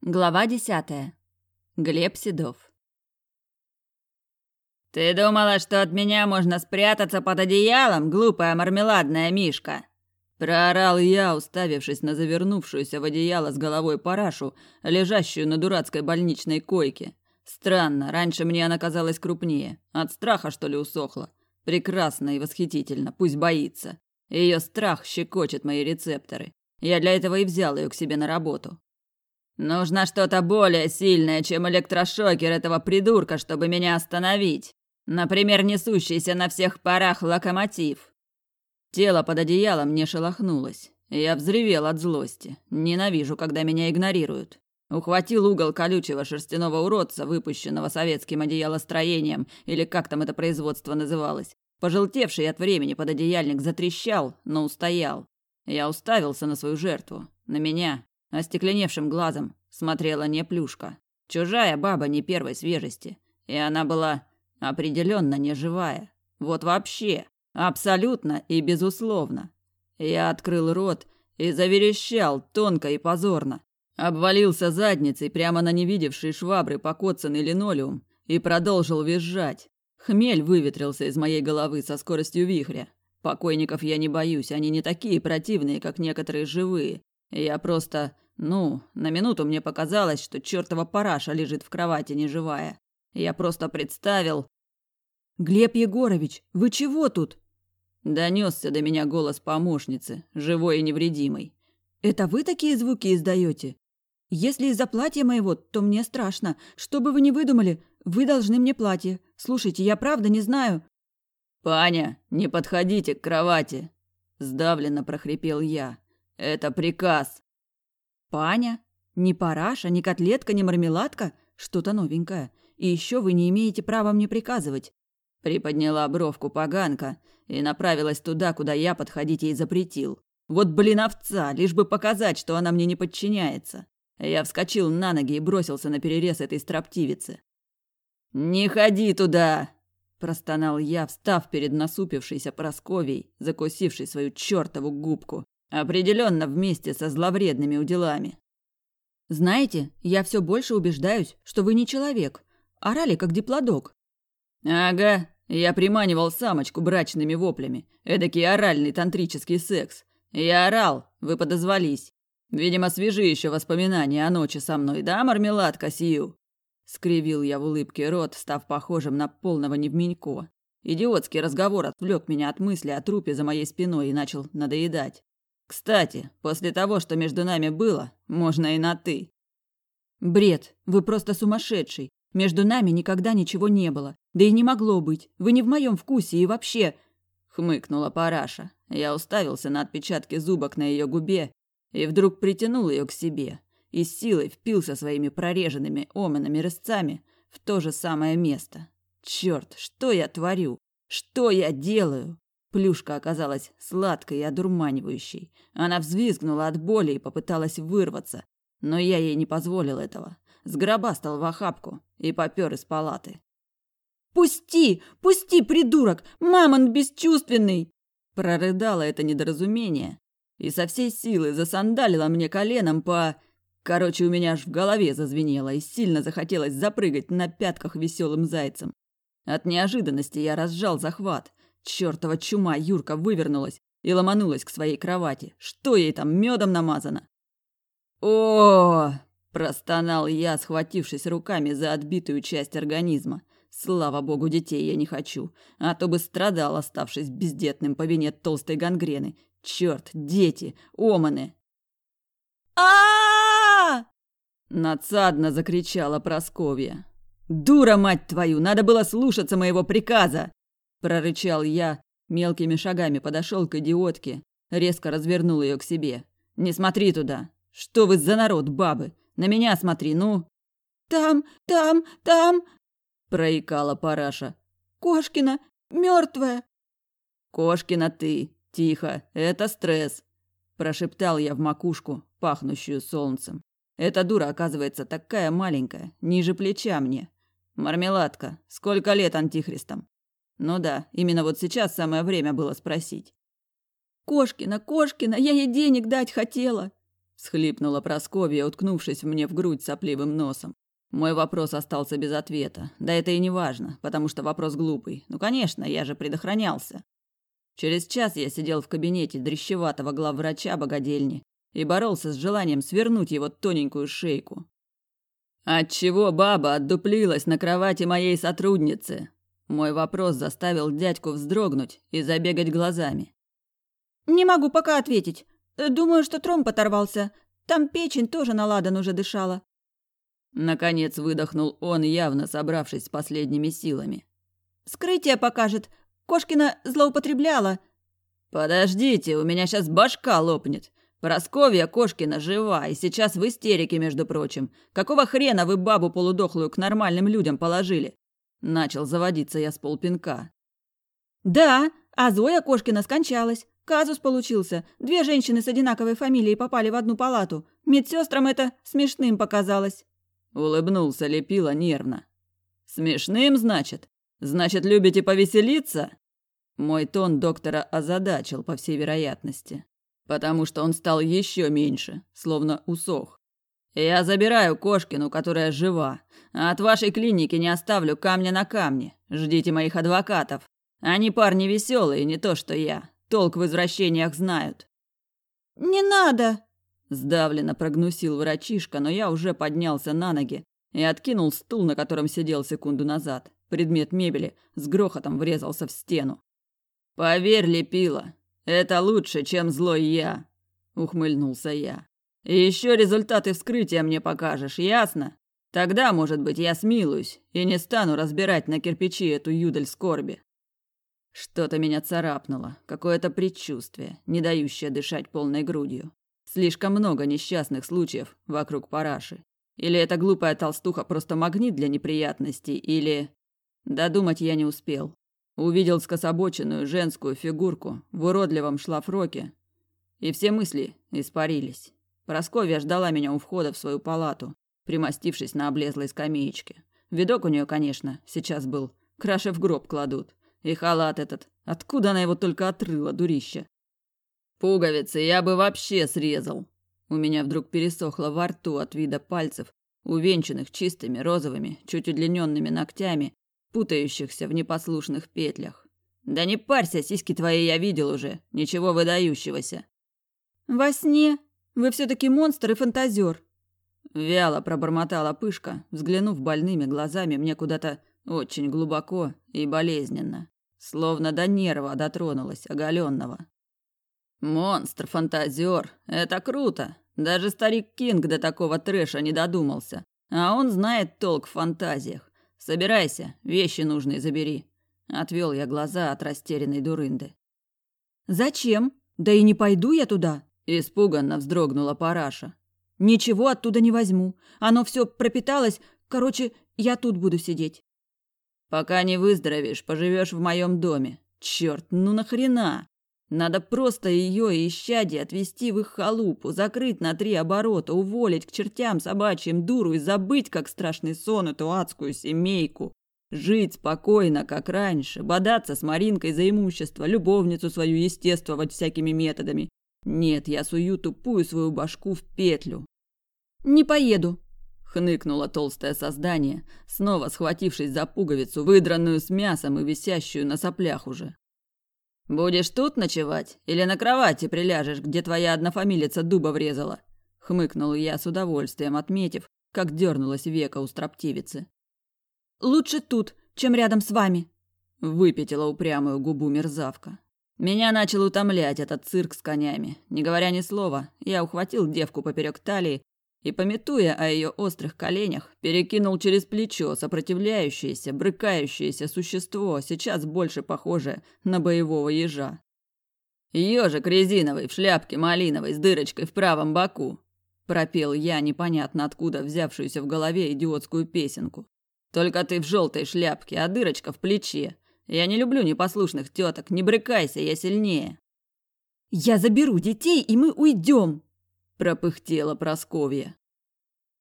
Глава десятая. Глеб Седов. «Ты думала, что от меня можно спрятаться под одеялом, глупая мармеладная мишка?» Проорал я, уставившись на завернувшуюся в одеяло с головой парашу, лежащую на дурацкой больничной койке. Странно, раньше мне она казалась крупнее. От страха, что ли, усохла? Прекрасно и восхитительно, пусть боится. Ее страх щекочет мои рецепторы. Я для этого и взял ее к себе на работу. Нужно что-то более сильное, чем электрошокер этого придурка, чтобы меня остановить. Например, несущийся на всех парах локомотив. Тело под одеялом не шелохнулось. Я взревел от злости. Ненавижу, когда меня игнорируют. Ухватил угол колючего шерстяного уродца, выпущенного советским одеялостроением, или как там это производство называлось. Пожелтевший от времени пододеяльник затрещал, но устоял. Я уставился на свою жертву, на меня, Остекленевшим глазом смотрела не плюшка. Чужая баба не первой свежести. И она была определенно не живая. Вот вообще. Абсолютно и безусловно. Я открыл рот и заверещал тонко и позорно. Обвалился задницей прямо на невидевший швабры покоцанный линолеум и продолжил визжать. Хмель выветрился из моей головы со скоростью вихря. Покойников я не боюсь, они не такие противные, как некоторые живые. Я просто... Ну, на минуту мне показалось, что чертова параша лежит в кровати неживая. Я просто представил... «Глеб Егорович, вы чего тут?» Донесся до меня голос помощницы, живой и невредимой. «Это вы такие звуки издаете? Если из-за платья моего, то мне страшно. Что бы вы ни выдумали, вы должны мне платье. Слушайте, я правда не знаю...» «Паня, не подходите к кровати!» Сдавленно прохрипел я. Это приказ. Паня? Ни параша, ни котлетка, ни мармеладка? Что-то новенькое. И еще вы не имеете права мне приказывать. Приподняла бровку поганка и направилась туда, куда я подходить ей запретил. Вот блин овца, лишь бы показать, что она мне не подчиняется. Я вскочил на ноги и бросился на перерез этой строптивицы. «Не ходи туда!» – простонал я, встав перед насупившейся Просковией, закусившей свою чертову губку. Определенно вместе со зловредными уделами. Знаете, я все больше убеждаюсь, что вы не человек. Орали, как диплодок. Ага, я приманивал самочку брачными воплями. Эдакий оральный тантрический секс. Я орал, вы подозвались. Видимо, свежи еще воспоминания о ночи со мной, да, мармеладка Сию? Скривил я в улыбке рот, став похожим на полного невменько. Идиотский разговор отвлек меня от мысли о трупе за моей спиной и начал надоедать. Кстати, после того, что между нами было, можно и на «ты». Бред, вы просто сумасшедший. Между нами никогда ничего не было. Да и не могло быть. Вы не в моем вкусе и вообще... Хмыкнула Параша. Я уставился на отпечатки зубок на ее губе и вдруг притянул ее к себе и с силой впился своими прореженными оманами резцами в то же самое место. Черт, что я творю? Что я делаю? Плюшка оказалась сладкой и одурманивающей. Она взвизгнула от боли и попыталась вырваться, но я ей не позволил этого. Сгробастал в охапку и попер из палаты. «Пусти! Пусти, придурок! Мамон бесчувственный!» Прорыдало это недоразумение и со всей силы засандалила мне коленом по... Короче, у меня аж в голове зазвенело и сильно захотелось запрыгать на пятках веселым зайцем. От неожиданности я разжал захват, Чёртова чума Юрка вывернулась и ломанулась к своей кровати. Что ей там медом намазано? О! простонал я, схватившись руками за отбитую часть организма. Слава богу, детей я не хочу, а то бы страдал, оставшись бездетным по вине толстой гангрены. Черт, дети, оманы. А! Надсадно закричала Просковья. Дура мать твою, надо было слушаться моего приказа прорычал я, мелкими шагами подошел к идиотке, резко развернул ее к себе. Не смотри туда. Что вы за народ, бабы? На меня смотри, ну. Там, там, там, проикала Параша. Кошкина мертвая. Кошкина ты. Тихо, это стресс, прошептал я в макушку, пахнущую солнцем. Эта дура, оказывается, такая маленькая, ниже плеча мне. Мармеладка, сколько лет антихристам? Ну да, именно вот сейчас самое время было спросить. «Кошкина, Кошкина, я ей денег дать хотела!» Схлипнула Просковья, уткнувшись мне в грудь сопливым носом. Мой вопрос остался без ответа. Да это и не важно, потому что вопрос глупый. Ну, конечно, я же предохранялся. Через час я сидел в кабинете дрещеватого главврача богадельни и боролся с желанием свернуть его тоненькую шейку. Отчего баба отдуплилась на кровати моей сотрудницы? Мой вопрос заставил дядьку вздрогнуть и забегать глазами. «Не могу пока ответить. Думаю, что тромб оторвался. Там печень тоже на ладан уже дышала». Наконец выдохнул он, явно собравшись с последними силами. «Скрытие покажет. Кошкина злоупотребляла». «Подождите, у меня сейчас башка лопнет. Просковья Кошкина жива и сейчас в истерике, между прочим. Какого хрена вы бабу полудохлую к нормальным людям положили?» Начал заводиться я с полпинка. «Да, а Зоя Кошкина скончалась. Казус получился. Две женщины с одинаковой фамилией попали в одну палату. Медсестрам это смешным показалось». Улыбнулся Лепила нервно. «Смешным, значит? Значит, любите повеселиться?» Мой тон доктора озадачил, по всей вероятности. Потому что он стал еще меньше, словно усох. Я забираю Кошкину, которая жива. А от вашей клиники не оставлю камня на камне. Ждите моих адвокатов. Они парни веселые, не то что я. Толк в извращениях знают. Не надо, сдавленно прогнусил врачишка, но я уже поднялся на ноги и откинул стул, на котором сидел секунду назад. Предмет мебели с грохотом врезался в стену. Поверь, лепила, это лучше, чем злой я, ухмыльнулся я. И еще результаты вскрытия мне покажешь, ясно? Тогда, может быть, я смилуюсь и не стану разбирать на кирпичи эту юдаль скорби. Что-то меня царапнуло, какое-то предчувствие, не дающее дышать полной грудью. Слишком много несчастных случаев вокруг параши. Или эта глупая толстуха просто магнит для неприятностей, или... Додумать я не успел. Увидел скособоченную женскую фигурку в уродливом шлафроке, и все мысли испарились. Просковья ждала меня у входа в свою палату, примостившись на облезлой скамеечке. Видок у нее, конечно, сейчас был. Краши в гроб кладут. И халат этот. Откуда она его только отрыла, дурища? Пуговицы я бы вообще срезал. У меня вдруг пересохло во рту от вида пальцев, увенчанных чистыми розовыми, чуть удлиненными ногтями, путающихся в непослушных петлях. Да не парься, сиськи твои я видел уже, ничего выдающегося. Во сне вы все-таки монстр и фантазер. Вяло пробормотала пышка, взглянув больными глазами мне куда-то очень глубоко и болезненно, словно до нерва дотронулась оголенного. Монстр-фантазер, это круто. Даже старик Кинг до такого трэша не додумался. А он знает толк в фантазиях. Собирайся, вещи нужные забери. Отвел я глаза от растерянной дурынды. Зачем? Да и не пойду я туда. Испуганно вздрогнула Параша. Ничего оттуда не возьму. Оно все пропиталось. Короче, я тут буду сидеть. Пока не выздоровеешь, поживешь в моем доме. Черт, ну нахрена? Надо просто ее и исчадие отвезти в их халупу, закрыть на три оборота, уволить к чертям собачьим дуру и забыть, как страшный сон, эту адскую семейку. Жить спокойно, как раньше, бодаться с Маринкой за имущество, любовницу свою естествовать всякими методами. Нет, я сую тупую свою башку в петлю. «Не поеду», — хныкнуло толстое создание, снова схватившись за пуговицу, выдранную с мясом и висящую на соплях уже. «Будешь тут ночевать или на кровати приляжешь, где твоя однофамилица дуба врезала?» — хмыкнул я с удовольствием, отметив, как дернулась века у строптивицы. «Лучше тут, чем рядом с вами», — выпятила упрямую губу мерзавка. Меня начал утомлять этот цирк с конями. Не говоря ни слова, я ухватил девку поперек талии и, пометуя о ее острых коленях, перекинул через плечо сопротивляющееся, брыкающееся существо, сейчас больше похожее на боевого ежа. «Ежик резиновый в шляпке малиновой с дырочкой в правом боку», – пропел я непонятно откуда взявшуюся в голове идиотскую песенку. «Только ты в желтой шляпке, а дырочка в плече. Я не люблю непослушных теток, не брыкайся, я сильнее». «Я заберу детей, и мы уйдем», пропыхтела Просковья.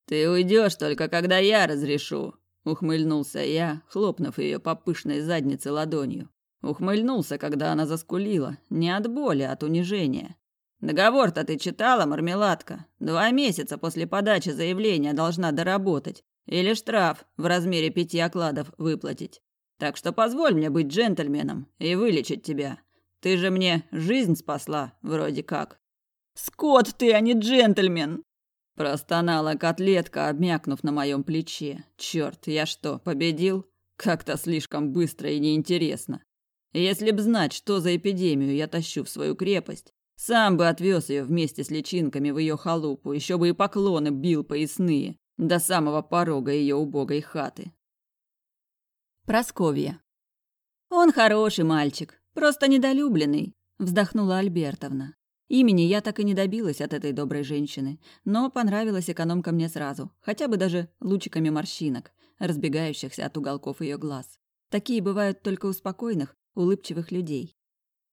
Ты уйдешь только когда я разрешу, ухмыльнулся я, хлопнув ее по пышной заднице ладонью. Ухмыльнулся, когда она заскулила, не от боли, а от унижения. Договор-то ты читала, мармеладка? Два месяца после подачи заявления должна доработать. Или штраф в размере пяти окладов выплатить. Так что позволь мне быть джентльменом и вылечить тебя. Ты же мне жизнь спасла, вроде как. Скот ты, а не джентльмен. Простонала котлетка, обмякнув на моем плече. Черт, я что, победил? Как-то слишком быстро и неинтересно. Если б знать, что за эпидемию я тащу в свою крепость, сам бы отвез ее вместе с личинками в ее халупу, еще бы и поклоны бил поясные до самого порога ее убогой хаты. Просковья. Он хороший мальчик, просто недолюбленный, вздохнула Альбертовна. Имени я так и не добилась от этой доброй женщины, но понравилась экономка мне сразу, хотя бы даже лучиками морщинок, разбегающихся от уголков ее глаз. Такие бывают только у спокойных, улыбчивых людей.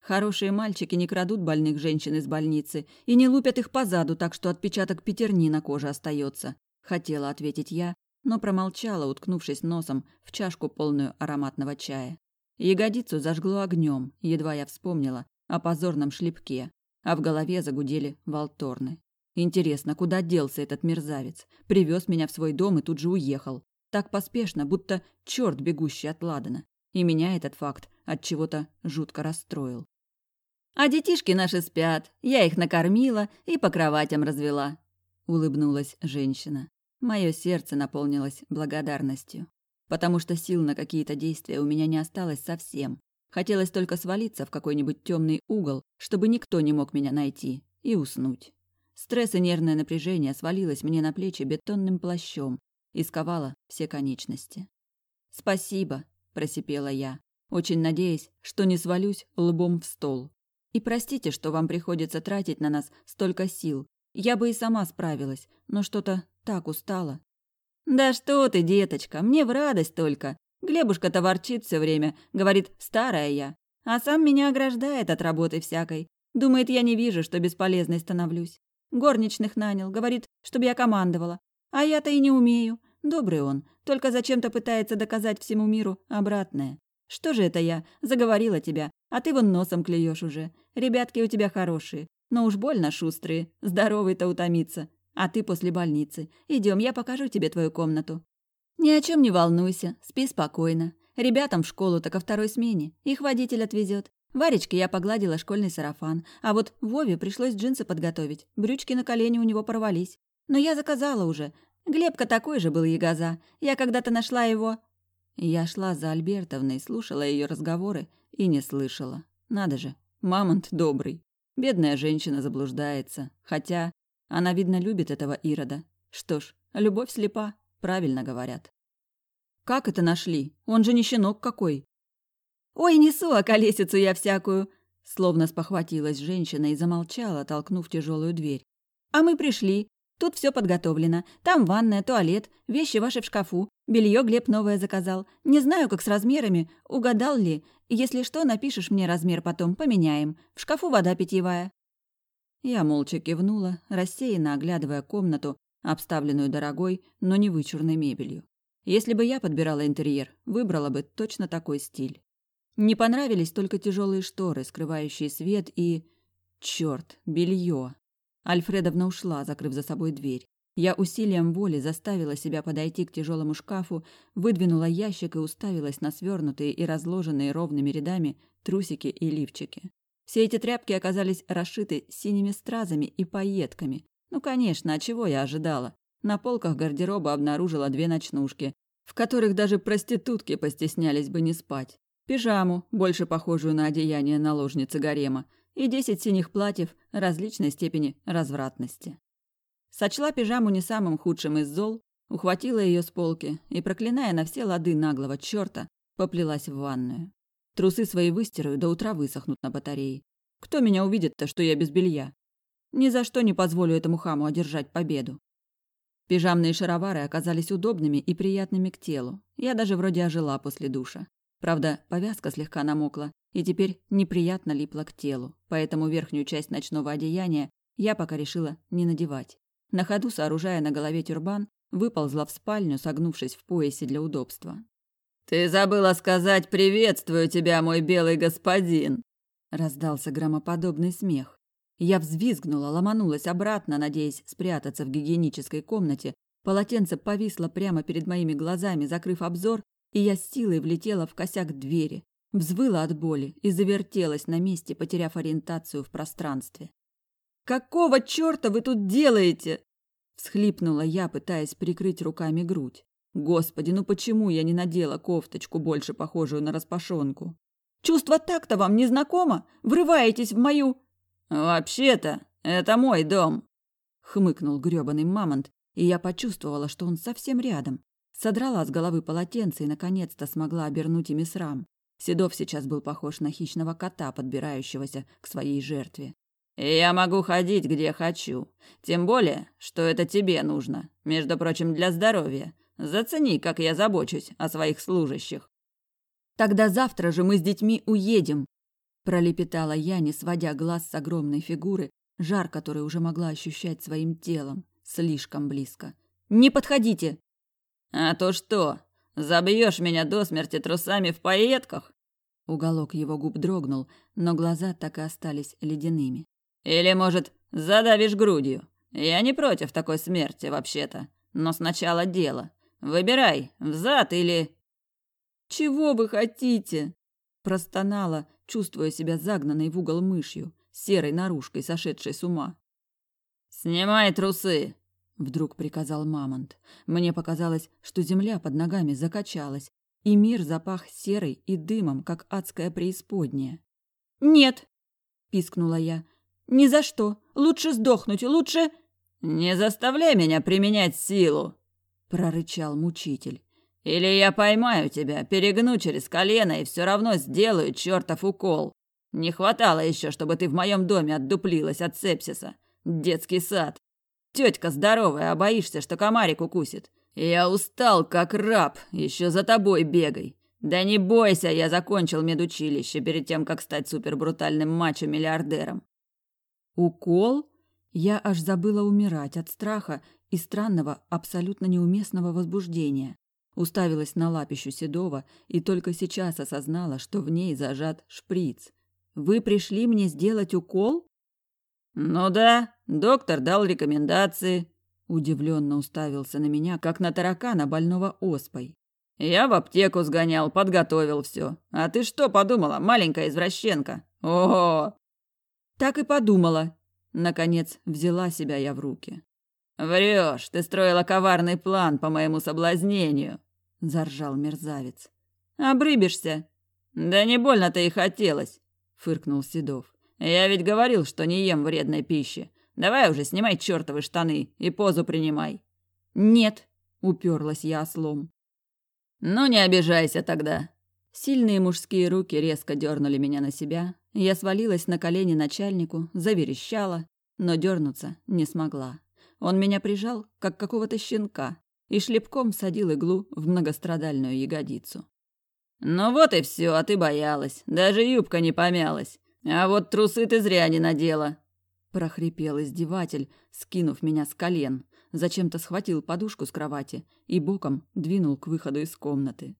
Хорошие мальчики не крадут больных женщин из больницы и не лупят их по заду, так что отпечаток пятерни на коже остается. Хотела ответить я, но промолчала, уткнувшись носом в чашку полную ароматного чая. Ягодицу зажгло огнем, едва я вспомнила о позорном шлепке, а в голове загудели волторны. Интересно, куда делся этот мерзавец? Привез меня в свой дом и тут же уехал. Так поспешно, будто черт, бегущий от Ладана. И меня этот факт от чего-то жутко расстроил. А детишки наши спят, я их накормила и по кроватям развела, улыбнулась женщина. Мое сердце наполнилось благодарностью, потому что сил на какие-то действия у меня не осталось совсем. Хотелось только свалиться в какой-нибудь темный угол, чтобы никто не мог меня найти, и уснуть. Стресс и нервное напряжение свалилось мне на плечи бетонным плащом и сковало все конечности. «Спасибо», – просипела я, очень надеясь, что не свалюсь лбом в стол. И простите, что вам приходится тратить на нас столько сил. Я бы и сама справилась, но что-то так устала. Да что ты, деточка, мне в радость только. Глебушка-то ворчит все время, говорит, старая я. А сам меня ограждает от работы всякой. Думает, я не вижу, что бесполезной становлюсь. Горничных нанял, говорит, чтобы я командовала. А я-то и не умею. Добрый он, только зачем-то пытается доказать всему миру обратное. Что же это я? Заговорила тебя, а ты вон носом клюешь уже. Ребятки у тебя хорошие, но уж больно шустрые. Здоровый-то утомиться. А ты после больницы. Идем, я покажу тебе твою комнату. Ни о чем не волнуйся, спи спокойно. Ребятам в школу так ко второй смене. Их водитель отвезет. Варечке я погладила школьный сарафан, а вот Вове пришлось джинсы подготовить. Брючки на колени у него порвались. Но я заказала уже. Глебка такой же был ягоза. Я когда-то нашла его я шла за Альбертовной, слушала ее разговоры и не слышала. Надо же, мамонт добрый. Бедная женщина заблуждается. Хотя она, видно, любит этого Ирода. Что ж, любовь слепа, правильно говорят. Как это нашли? Он же не щенок какой. Ой, несу околесицу я всякую. Словно спохватилась женщина и замолчала, толкнув тяжелую дверь. А мы пришли. Тут все подготовлено. Там ванная, туалет, вещи ваши в шкафу. Белье Глеб новое заказал. Не знаю, как с размерами. Угадал ли? Если что, напишешь мне размер потом, поменяем. В шкафу вода питьевая». Я молча кивнула, рассеянно оглядывая комнату, обставленную дорогой, но не вычурной мебелью. Если бы я подбирала интерьер, выбрала бы точно такой стиль. Не понравились только тяжелые шторы, скрывающие свет и... Черт, белье. Альфредовна ушла, закрыв за собой дверь. Я усилием воли заставила себя подойти к тяжелому шкафу, выдвинула ящик и уставилась на свернутые и разложенные ровными рядами трусики и лифчики. Все эти тряпки оказались расшиты синими стразами и пайетками. Ну, конечно, а чего я ожидала? На полках гардероба обнаружила две ночнушки, в которых даже проститутки постеснялись бы не спать. Пижаму, больше похожую на одеяние наложницы гарема, и десять синих платьев различной степени развратности. Сочла пижаму не самым худшим из зол, ухватила ее с полки и, проклиная на все лады наглого черта, поплелась в ванную. Трусы свои выстираю, до утра высохнут на батарее. Кто меня увидит-то, что я без белья? Ни за что не позволю этому хаму одержать победу. Пижамные шаровары оказались удобными и приятными к телу. Я даже вроде ожила после душа. Правда, повязка слегка намокла и теперь неприятно липла к телу, поэтому верхнюю часть ночного одеяния я пока решила не надевать. На ходу, сооружая на голове тюрбан, выползла в спальню, согнувшись в поясе для удобства. «Ты забыла сказать «приветствую тебя, мой белый господин!»» Раздался громоподобный смех. Я взвизгнула, ломанулась обратно, надеясь спрятаться в гигиенической комнате. Полотенце повисло прямо перед моими глазами, закрыв обзор, и я с силой влетела в косяк двери, взвыла от боли и завертелась на месте, потеряв ориентацию в пространстве. «Какого чёрта вы тут делаете?» всхлипнула я, пытаясь прикрыть руками грудь. Господи, ну почему я не надела кофточку, больше похожую на распашонку? Чувство так-то вам не знакомо? Врываетесь в мою «Вообще-то, это мой дом», — хмыкнул грёбаный мамонт, и я почувствовала, что он совсем рядом. Содрала с головы полотенце и, наконец-то, смогла обернуть ими срам. Седов сейчас был похож на хищного кота, подбирающегося к своей жертве. «И я могу ходить, где хочу. Тем более, что это тебе нужно. Между прочим, для здоровья. Зацени, как я забочусь о своих служащих». «Тогда завтра же мы с детьми уедем», пролепетала я, не сводя глаз с огромной фигуры, жар который уже могла ощущать своим телом, слишком близко. «Не подходите!» «А то что, забьешь меня до смерти трусами в пайетках?» Уголок его губ дрогнул, но глаза так и остались ледяными. «Или, может, задавишь грудью? Я не против такой смерти, вообще-то. Но сначала дело. Выбирай, взад или...» «Чего вы хотите?» Простонала, чувствуя себя загнанной в угол мышью, серой наружкой, сошедшей с ума. «Снимай трусы!» — вдруг приказал Мамонт. Мне показалось, что земля под ногами закачалась, и мир запах серой и дымом, как адская преисподняя. «Нет!» — пискнула я. «Ни за что! Лучше сдохнуть, лучше...» «Не заставляй меня применять силу!» — прорычал мучитель. Или я поймаю тебя, перегну через колено и все равно сделаю чертов укол. Не хватало еще, чтобы ты в моем доме отдуплилась от сепсиса. Детский сад. Тетка здоровая, а боишься, что комарик укусит. Я устал, как раб, еще за тобой бегай. Да не бойся, я закончил медучилище перед тем, как стать супербрутальным мачо-миллиардером. Укол? Я аж забыла умирать от страха и странного, абсолютно неуместного возбуждения. Уставилась на лапищу Седова и только сейчас осознала, что в ней зажат шприц. «Вы пришли мне сделать укол?» «Ну да, доктор дал рекомендации», – удивленно уставился на меня, как на таракана больного оспой. «Я в аптеку сгонял, подготовил все. А ты что подумала, маленькая извращенка? Ого!» «Так и подумала». Наконец взяла себя я в руки. «Врешь, ты строила коварный план по моему соблазнению», – заржал мерзавец. «Обрыбишься». «Да не больно-то и хотелось», – фыркнул Седов. «Я ведь говорил, что не ем вредной пищи. Давай уже снимай чертовы штаны и позу принимай». «Нет», – уперлась я ослом. «Ну не обижайся тогда». Сильные мужские руки резко дернули меня на себя. Я свалилась на колени начальнику, заверещала, но дернуться не смогла. Он меня прижал, как какого-то щенка, и шлепком садил иглу в многострадальную ягодицу. «Ну вот и все, а ты боялась. Даже юбка не помялась. А вот трусы ты зря не надела», – прохрипел издеватель, скинув меня с колен. Зачем-то схватил подушку с кровати и боком двинул к выходу из комнаты.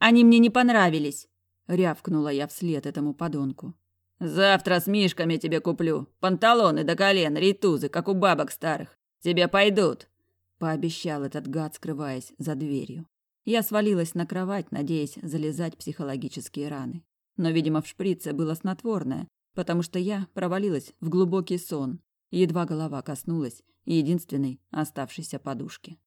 «Они мне не понравились!» – рявкнула я вслед этому подонку. Завтра с мишками тебе куплю. Панталоны до колен, ритузы, как у бабок старых. Тебе пойдут. Пообещал этот гад, скрываясь за дверью. Я свалилась на кровать, надеясь залезать психологические раны. Но, видимо, в шприце было снотворное, потому что я провалилась в глубокий сон. Едва голова коснулась единственной оставшейся подушки.